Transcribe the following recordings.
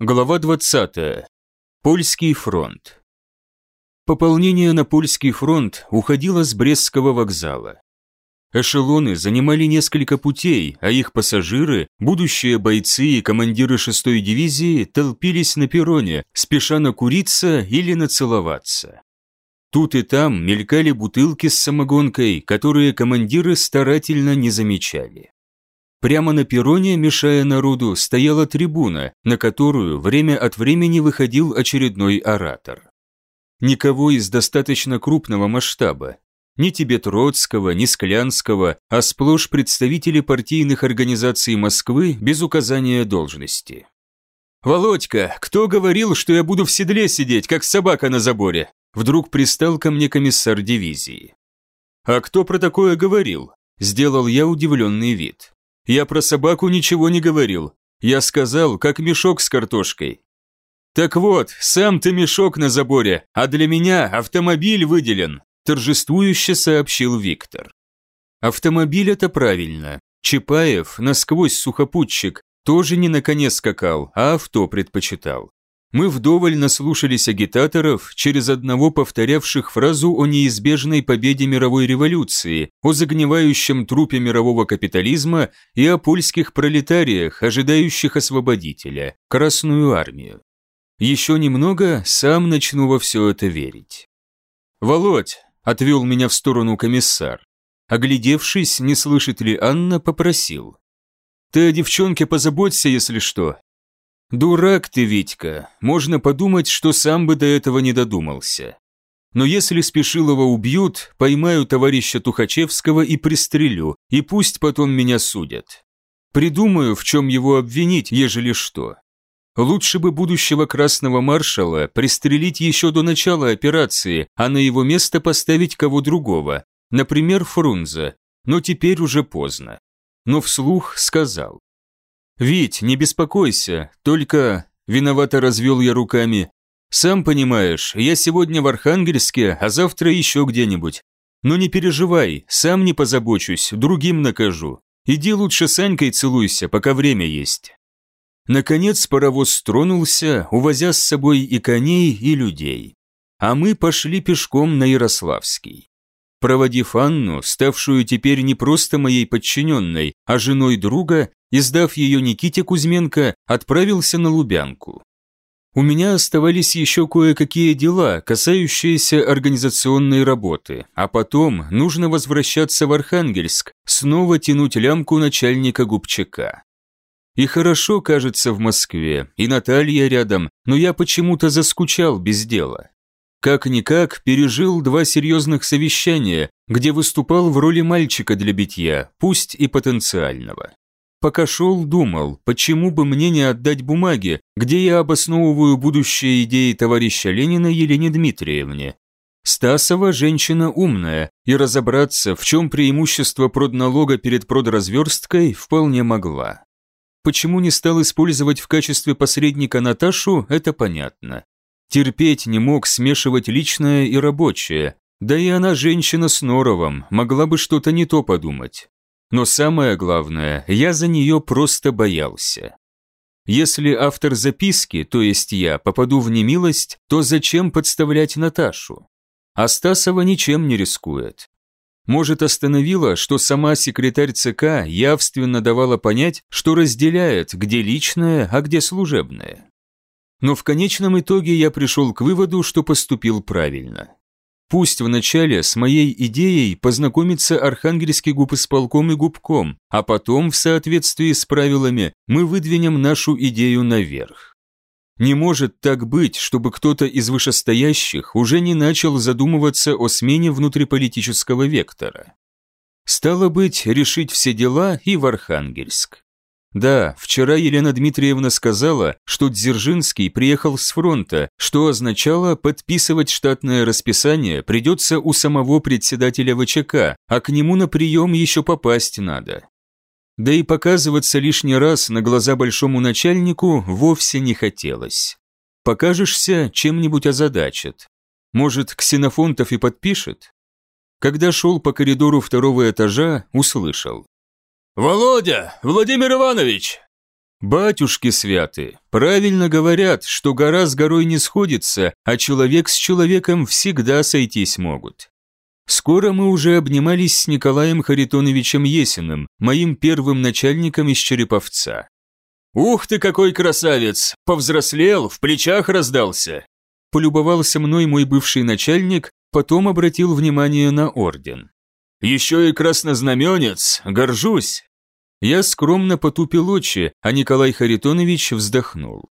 Глава 20. Польский фронт. Пополнение на польский фронт уходило с Брестского вокзала. Эшелоны занимали несколько путей, а их пассажиры, будущие бойцы и командиры 6-й дивизии толпились на перроне, спеша накуриться или нацеловаться. Тут и там мелькали бутылки с самогонкой, которые командиры старательно не замечали. Прямо на перроне, мешая народу, стояла трибуна, на которую время от времени выходил очередной оратор. Никого из достаточно крупного масштаба. Ни Тибет-Родского, ни Склянского, а сплошь представители партийных организаций Москвы без указания должности. «Володька, кто говорил, что я буду в седле сидеть, как собака на заборе?» Вдруг пристал ко мне комиссар дивизии. «А кто про такое говорил?» Сделал я удивленный вид. Я про собаку ничего не говорил. Я сказал, как мешок с картошкой. Так вот, сам ты мешок на заборе, а для меня автомобиль выделен, торжествующе сообщил Виктор. Автомобиль это правильно. Чапаев, насквозь сухопутчик, тоже не на коне скакал, а авто предпочитал. Мы вдоволь наслушались агитаторов, через одного повторявших фразу о неизбежной победе мировой революции, о загнивающем трупе мирового капитализма и о польских пролетариях, ожидающих освободителя, Красную армию. Еще немного, сам начну во все это верить. «Володь», — отвел меня в сторону комиссар, оглядевшись, не слышит ли Анна, попросил. «Ты о девчонке позаботься, если что, «Дурак ты, Витька, можно подумать, что сам бы до этого не додумался. Но если Спешилова убьют, поймаю товарища Тухачевского и пристрелю, и пусть потом меня судят. Придумаю, в чем его обвинить, ежели что. Лучше бы будущего красного маршала пристрелить еще до начала операции, а на его место поставить кого другого, например, Фрунзе, но теперь уже поздно. Но вслух сказал. «Вить, не беспокойся, только...» Виновато развел я руками. «Сам понимаешь, я сегодня в Архангельске, а завтра еще где-нибудь. Но не переживай, сам не позабочусь, другим накажу. Иди лучше с Анькой целуйся, пока время есть». Наконец паровоз тронулся, увозя с собой и коней, и людей. А мы пошли пешком на Ярославский. Проводив Анну, ставшую теперь не просто моей подчиненной, а женой друга, и, сдав ее Никите Кузьменко, отправился на Лубянку. У меня оставались еще кое-какие дела, касающиеся организационной работы, а потом нужно возвращаться в Архангельск, снова тянуть лямку начальника Губчака. И хорошо, кажется, в Москве, и Наталья рядом, но я почему-то заскучал без дела. Как-никак пережил два серьезных совещания, где выступал в роли мальчика для битья, пусть и потенциального. Пока шел, думал, почему бы мне не отдать бумаги, где я обосновываю будущее идеи товарища Ленина Елене Дмитриевне. Стасова женщина умная, и разобраться, в чем преимущество продналога перед продразверсткой, вполне могла. Почему не стал использовать в качестве посредника Наташу, это понятно. Терпеть не мог смешивать личное и рабочее, да и она женщина с норовом, могла бы что-то не то подумать. Но самое главное, я за нее просто боялся. Если автор записки, то есть я, попаду в немилость, то зачем подставлять Наташу? Астасова ничем не рискует. Может, остановила, что сама секретарь ЦК явственно давала понять, что разделяет, где личное, а где служебное. Но в конечном итоге я пришел к выводу, что поступил правильно. Пусть вначале с моей идеей познакомится архангельский губисполком и губком, а потом, в соответствии с правилами, мы выдвинем нашу идею наверх. Не может так быть, чтобы кто-то из вышестоящих уже не начал задумываться о смене внутриполитического вектора. Стало быть, решить все дела и в Архангельск. Да, вчера Елена Дмитриевна сказала, что Дзержинский приехал с фронта, что означало подписывать штатное расписание придется у самого председателя ВЧК, а к нему на прием еще попасть надо. Да и показываться лишний раз на глаза большому начальнику вовсе не хотелось. Покажешься, чем-нибудь озадачат. Может, Ксенофонтов и подпишет? Когда шел по коридору второго этажа, услышал. «Володя! Владимир Иванович!» Батюшки святы, правильно говорят, что гора с горой не сходится, а человек с человеком всегда сойтись могут. Скоро мы уже обнимались с Николаем Харитоновичем Есиным, моим первым начальником из Череповца. «Ух ты, какой красавец! Повзрослел, в плечах раздался!» Полюбовался мной мой бывший начальник, потом обратил внимание на орден. «Еще и краснознаменец, горжусь!» Я скромно потупил очи, а Николай Харитонович вздохнул.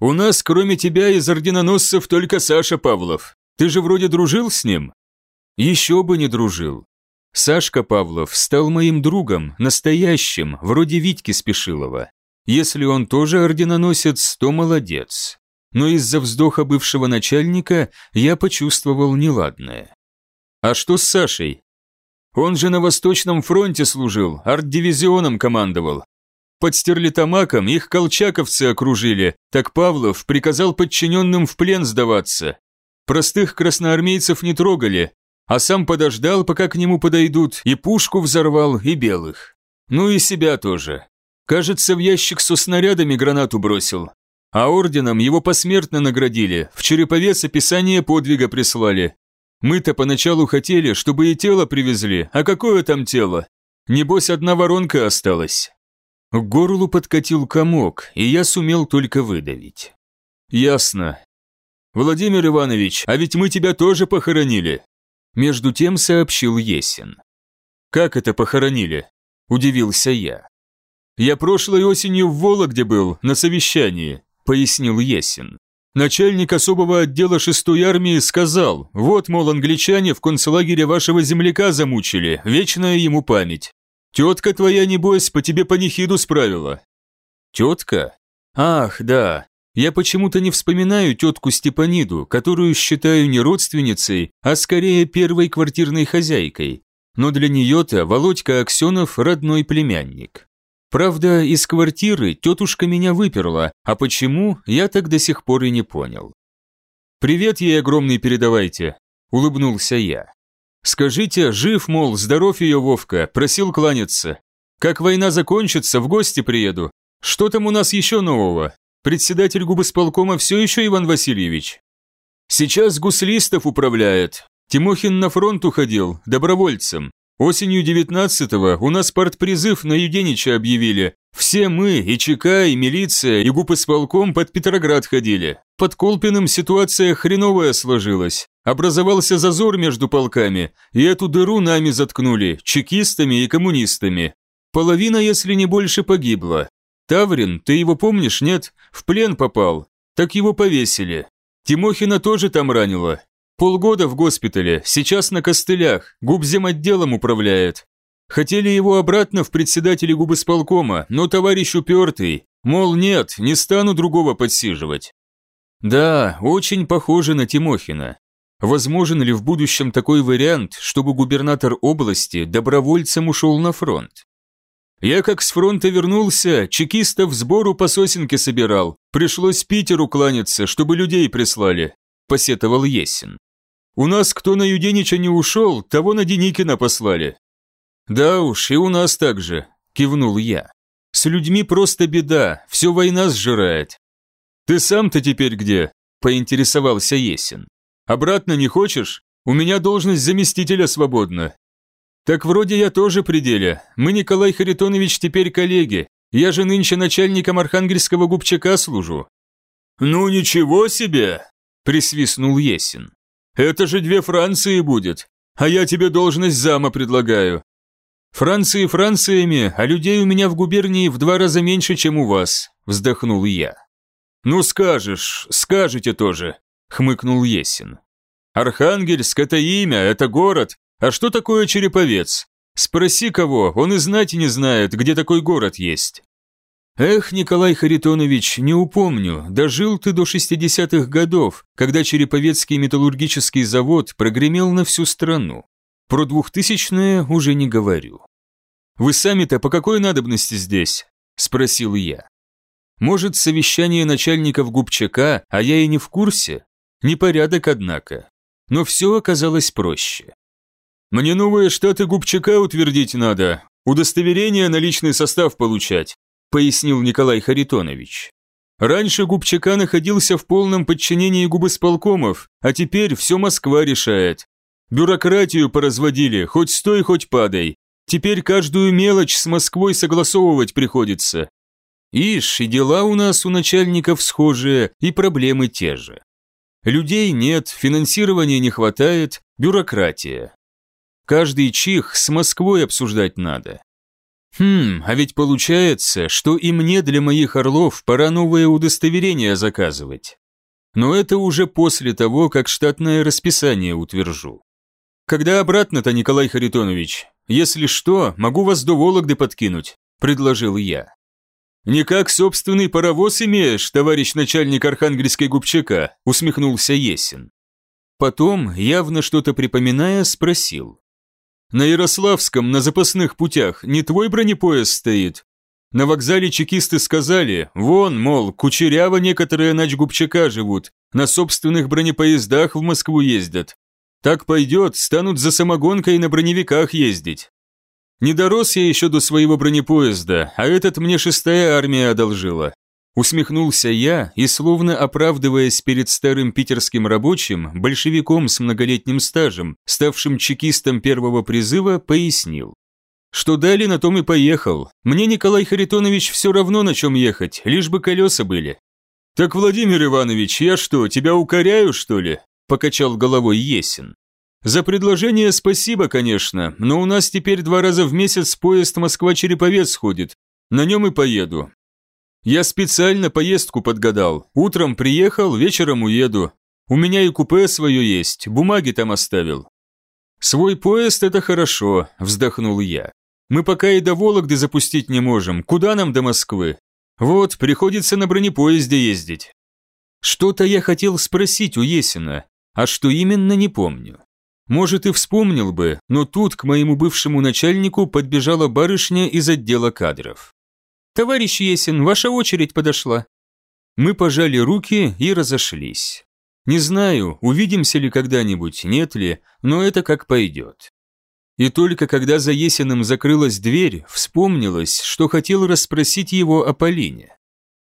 «У нас, кроме тебя, из орденоносцев только Саша Павлов. Ты же вроде дружил с ним?» «Еще бы не дружил. Сашка Павлов стал моим другом, настоящим, вроде Витьки Спешилова. Если он тоже орденоносец, то молодец. Но из-за вздоха бывшего начальника я почувствовал неладное. А что с Сашей? Он же на Восточном фронте служил, арт-дивизионом командовал. Под Стерлитамаком их колчаковцы окружили, так Павлов приказал подчиненным в плен сдаваться. Простых красноармейцев не трогали, а сам подождал, пока к нему подойдут, и пушку взорвал, и белых. Ну и себя тоже. Кажется, в ящик со снарядами гранату бросил. А орденом его посмертно наградили, в Череповец описание подвига прислали. Мы-то поначалу хотели, чтобы и тело привезли, а какое там тело? Небось, одна воронка осталась. К горлу подкатил комок, и я сумел только выдавить. Ясно. Владимир Иванович, а ведь мы тебя тоже похоронили. Между тем сообщил Есин. Как это похоронили? Удивился я. Я прошлой осенью в Вологде был, на совещании, пояснил Есин. Начальник особого отдела шестой армии сказал, вот, мол, англичане в концлагере вашего земляка замучили, вечная ему память. Тетка твоя, небось, по тебе панихиду справила. Тетка? Ах, да. Я почему-то не вспоминаю тетку Степаниду, которую считаю не родственницей, а скорее первой квартирной хозяйкой. Но для нее-то Володька Аксенов родной племянник. Правда, из квартиры тетушка меня выперла, а почему, я так до сих пор и не понял. «Привет ей огромный передавайте», – улыбнулся я. «Скажите, жив, мол, здоров ее Вовка, просил кланяться. Как война закончится, в гости приеду. Что там у нас еще нового? Председатель губосполкома все еще Иван Васильевич?» «Сейчас гуслистов управляет. Тимохин на фронт уходил, добровольцем. Осенью 19-го у нас партпризыв на Юденича объявили. Все мы, и ЧК, и милиция, и гупосполком под Петроград ходили. Под Колпиным ситуация хреновая сложилась. Образовался зазор между полками, и эту дыру нами заткнули, чекистами и коммунистами. Половина, если не больше, погибла. Таврин, ты его помнишь, нет? В плен попал. Так его повесили. Тимохина тоже там ранило. Полгода в госпитале, сейчас на костылях, губземотделом управляет. Хотели его обратно в председателе губосполкома, но товарищ упертый, мол, нет, не стану другого подсиживать. Да, очень похоже на Тимохина. Возможен ли в будущем такой вариант, чтобы губернатор области добровольцем ушел на фронт? Я как с фронта вернулся, чекистов сбору по сосенке собирал. Пришлось Питеру кланяться, чтобы людей прислали, посетовал Есин. У нас кто на Юденича не ушел, того на Деникина послали». «Да уж, и у нас так же», – кивнул я. «С людьми просто беда, все война сжирает». «Ты сам-то теперь где?» – поинтересовался Есин. «Обратно не хочешь? У меня должность заместителя свободна». «Так вроде я тоже при деле. Мы, Николай Харитонович, теперь коллеги. Я же нынче начальником архангельского губчака служу». «Ну ничего себе!» – присвистнул Есин. Это же две Франции будет, а я тебе должность зама предлагаю. Франции Франциями, а людей у меня в губернии в два раза меньше, чем у вас, вздохнул я. Ну скажешь, скажете тоже, хмыкнул Есин. Архангельск – это имя, это город, а что такое Череповец? Спроси кого, он и знать не знает, где такой город есть. Эх, Николай Харитонович, не упомню, дожил ты до 60-х годов, когда Череповецкий металлургический завод прогремел на всю страну. Про двухтысячное уже не говорю. Вы сами-то по какой надобности здесь? Спросил я. Может, совещание начальников губчака, а я и не в курсе? Непорядок, однако. Но все оказалось проще. Мне новые штаты губчака утвердить надо, удостоверение на личный состав получать, пояснил Николай Харитонович. Раньше Губчака находился в полном подчинении губысполкомов, а теперь все Москва решает. Бюрократию поразводили, хоть стой, хоть падай. Теперь каждую мелочь с Москвой согласовывать приходится. Ишь, и дела у нас у начальников схожие, и проблемы те же. Людей нет, финансирования не хватает, бюрократия. Каждый чих с Москвой обсуждать надо. Хм, а ведь получается, что и мне для моих орлов пора новое удостоверение заказывать. Но это уже после того, как штатное расписание утвержу. Когда обратно-то, Николай Харитонович? Если что, могу вас до Вологды подкинуть, предложил я. «Не как собственный паровоз имеешь, товарищ начальник Архангельской губчака», усмехнулся Есин. Потом, явно что-то припоминая, спросил. На Ярославском, на запасных путях, не твой бронепоезд стоит? На вокзале чекисты сказали, вон, мол, кучеряво некоторые начгубчака живут, на собственных бронепоездах в Москву ездят. Так пойдет, станут за самогонкой на броневиках ездить. Не дорос я еще до своего бронепоезда, а этот мне шестая армия одолжила. Усмехнулся я и, словно оправдываясь перед старым питерским рабочим, большевиком с многолетним стажем, ставшим чекистом первого призыва, пояснил. Что дали, на том и поехал. Мне, Николай Харитонович, все равно на чем ехать, лишь бы колеса были. Так, Владимир Иванович, я что, тебя укоряю, что ли? Покачал головой Есин. За предложение спасибо, конечно, но у нас теперь два раза в месяц поезд Москва-Череповец ходит. На нем и поеду. Я специально поездку подгадал. Утром приехал, вечером уеду. У меня и купе свое есть, бумаги там оставил. Свой поезд – это хорошо, вздохнул я. Мы пока и до Вологды запустить не можем, куда нам до Москвы? Вот, приходится на бронепоезде ездить. Что-то я хотел спросить у Есина, а что именно не помню. Может и вспомнил бы, но тут к моему бывшему начальнику подбежала барышня из отдела кадров. «Товарищ Есин, ваша очередь подошла». Мы пожали руки и разошлись. Не знаю, увидимся ли когда-нибудь, нет ли, но это как пойдет. И только когда за Есиным закрылась дверь, вспомнилось, что хотел расспросить его о Полине.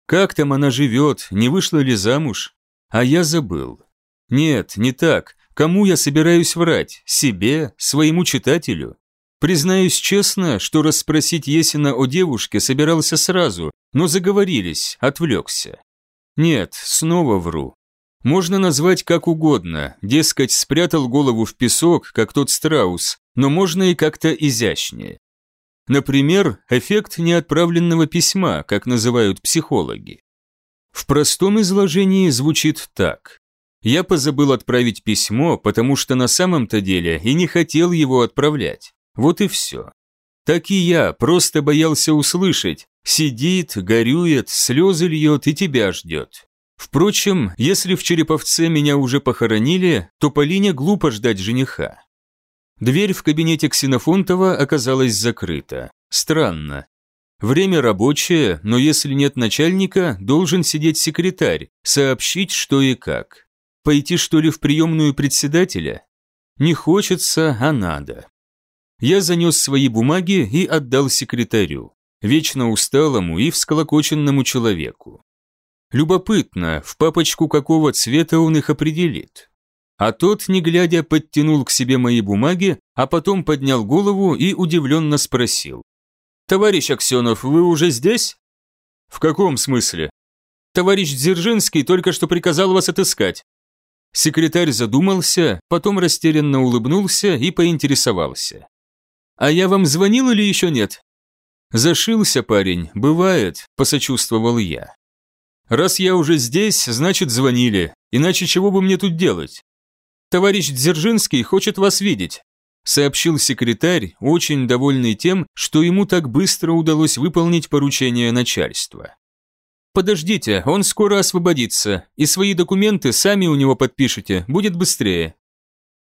Как там она живет, не вышла ли замуж? А я забыл. Нет, не так. Кому я собираюсь врать? Себе? Своему читателю? Признаюсь честно, что расспросить Есина о девушке собирался сразу, но заговорились, отвлекся. Нет, снова вру. Можно назвать как угодно, дескать, спрятал голову в песок, как тот страус, но можно и как-то изящнее. Например, эффект неотправленного письма, как называют психологи. В простом изложении звучит так. Я позабыл отправить письмо, потому что на самом-то деле и не хотел его отправлять. Вот и все. Так и я просто боялся услышать. Сидит, горюет, слезы льет и тебя ждет. Впрочем, если в Череповце меня уже похоронили, то Полине глупо ждать жениха. Дверь в кабинете Ксенофонтова оказалась закрыта. Странно. Время рабочее, но если нет начальника, должен сидеть секретарь, сообщить, что и как. Пойти, что ли, в приемную председателя? Не хочется, а надо. Я занес свои бумаги и отдал секретарю, вечно усталому и всколокоченному человеку. Любопытно, в папочку какого цвета он их определит. А тот, не глядя, подтянул к себе мои бумаги, а потом поднял голову и удивленно спросил. «Товарищ Аксенов, вы уже здесь?» «В каком смысле?» «Товарищ Дзержинский только что приказал вас отыскать». Секретарь задумался, потом растерянно улыбнулся и поинтересовался. «А я вам звонил или еще нет?» «Зашился парень, бывает», – посочувствовал я. «Раз я уже здесь, значит звонили, иначе чего бы мне тут делать?» «Товарищ Дзержинский хочет вас видеть», – сообщил секретарь, очень довольный тем, что ему так быстро удалось выполнить поручение начальства. «Подождите, он скоро освободится, и свои документы сами у него подпишите, будет быстрее».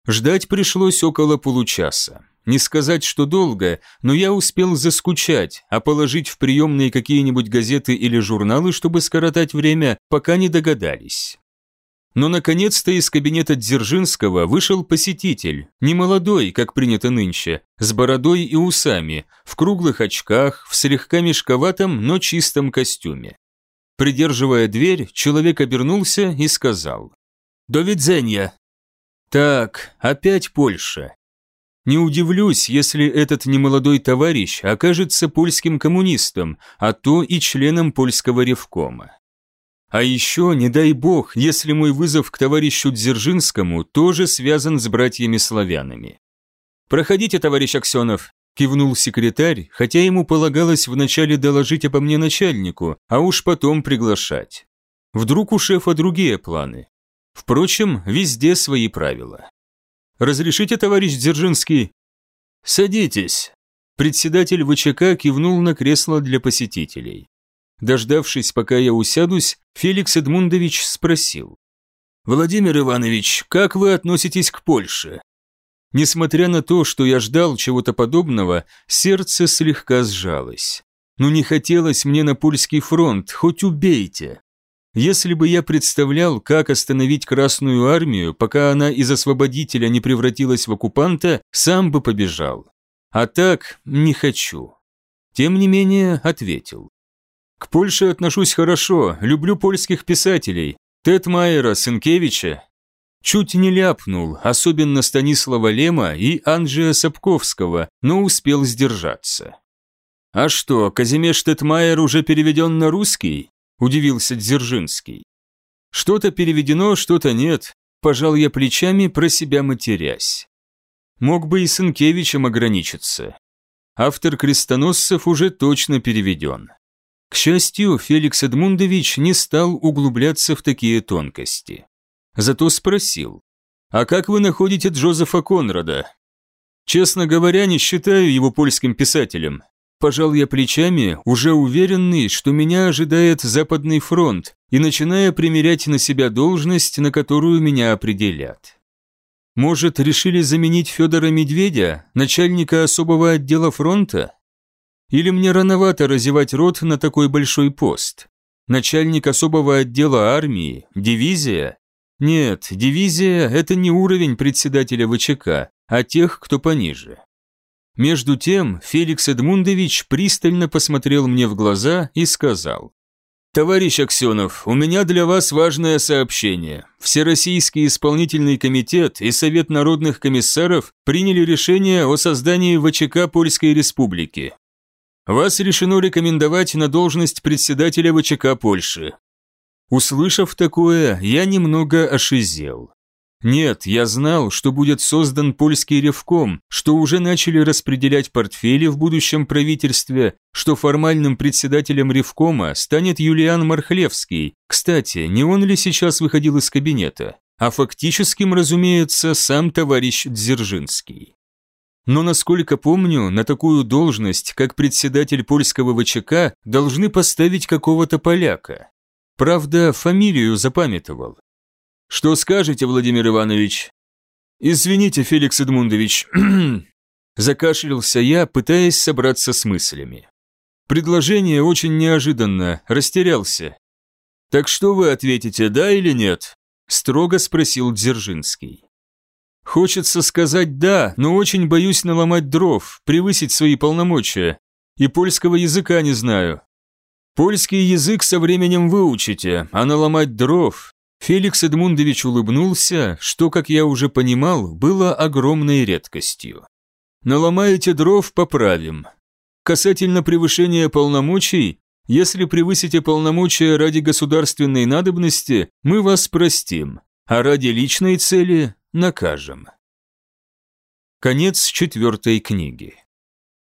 Ждать пришлось около получаса. Не сказать, что долго, но я успел заскучать, а положить в приемные какие-нибудь газеты или журналы, чтобы скоротать время, пока не догадались. Но наконец-то из кабинета Дзержинского вышел посетитель, не молодой, как принято нынче, с бородой и усами, в круглых очках, в слегка мешковатом, но чистом костюме. Придерживая дверь, человек обернулся и сказал «До видзенья». Так, опять Польша. Не удивлюсь, если этот немолодой товарищ окажется польским коммунистом, а то и членом польского ревкома. А еще, не дай бог, если мой вызов к товарищу Дзержинскому тоже связан с братьями-славянами. «Проходите, товарищ Аксенов», – кивнул секретарь, хотя ему полагалось вначале доложить обо мне начальнику, а уж потом приглашать. Вдруг у шефа другие планы. Впрочем, везде свои правила. «Разрешите, товарищ Дзержинский?» «Садитесь». Председатель ВЧК кивнул на кресло для посетителей. Дождавшись, пока я усядусь, Феликс Эдмундович спросил. «Владимир Иванович, как вы относитесь к Польше?» Несмотря на то, что я ждал чего-то подобного, сердце слегка сжалось. Ну не хотелось мне на польский фронт, хоть убейте. Если бы я представлял, как остановить Красную Армию, пока она из освободителя не превратилась в оккупанта, сам бы побежал. А так не хочу. Тем не менее, ответил. К Польше отношусь хорошо, люблю польских писателей. Тед Майера, Сенкевича. Чуть не ляпнул, особенно Станислава Лема и Анджея Сапковского, но успел сдержаться. «А что, Казимеш Тетмайер уже переведен на русский?» – удивился Дзержинский. «Что-то переведено, что-то нет», – пожал я плечами, про себя матерясь. Мог бы и Сенкевичем ограничиться. Автор крестоносцев уже точно переведен. К счастью, Феликс Эдмундович не стал углубляться в такие тонкости. Зато спросил, «А как вы находите Джозефа Конрада?» «Честно говоря, не считаю его польским писателем. Пожал я плечами, уже уверенный, что меня ожидает Западный фронт, и начиная примерять на себя должность, на которую меня определят. Может, решили заменить Федора Медведя, начальника особого отдела фронта? Или мне рановато разевать рот на такой большой пост? Начальник особого отдела армии? Дивизия? Нет, дивизия – это не уровень председателя ВЧК, а тех, кто пониже. Между тем, Феликс Эдмундович пристально посмотрел мне в глаза и сказал, «Товарищ Аксенов, у меня для вас важное сообщение. Всероссийский исполнительный комитет и Совет народных комиссаров приняли решение о создании ВЧК Польской Республики. Вас решено рекомендовать на должность председателя ВЧК Польши. Услышав такое, я немного ошизел. Нет, я знал, что будет создан польский ревком, что уже начали распределять портфели в будущем правительстве, что формальным председателем ревкома станет Юлиан Мархлевский. Кстати, не он ли сейчас выходил из кабинета? А фактическим, разумеется, сам товарищ Дзержинский. Но, насколько помню, на такую должность, как председатель польского ВЧК, должны поставить какого-то поляка. Правда, фамилию запамятовал. Что скажете, Владимир Иванович? Извините, Феликс Эдмундович. Закашлялся я, пытаясь собраться с мыслями. Предложение очень неожиданно, растерялся. Так что вы ответите, да или нет? Строго спросил Дзержинский. Хочется сказать «да», но очень боюсь наломать дров, превысить свои полномочия. И польского языка не знаю. Польский язык со временем выучите, а наломать дров... Феликс Эдмундович улыбнулся, что, как я уже понимал, было огромной редкостью. Наломаете дров, поправим. Касательно превышения полномочий, если превысите полномочия ради государственной надобности, мы вас простим, а ради личной цели накажем. Конец четвертой книги.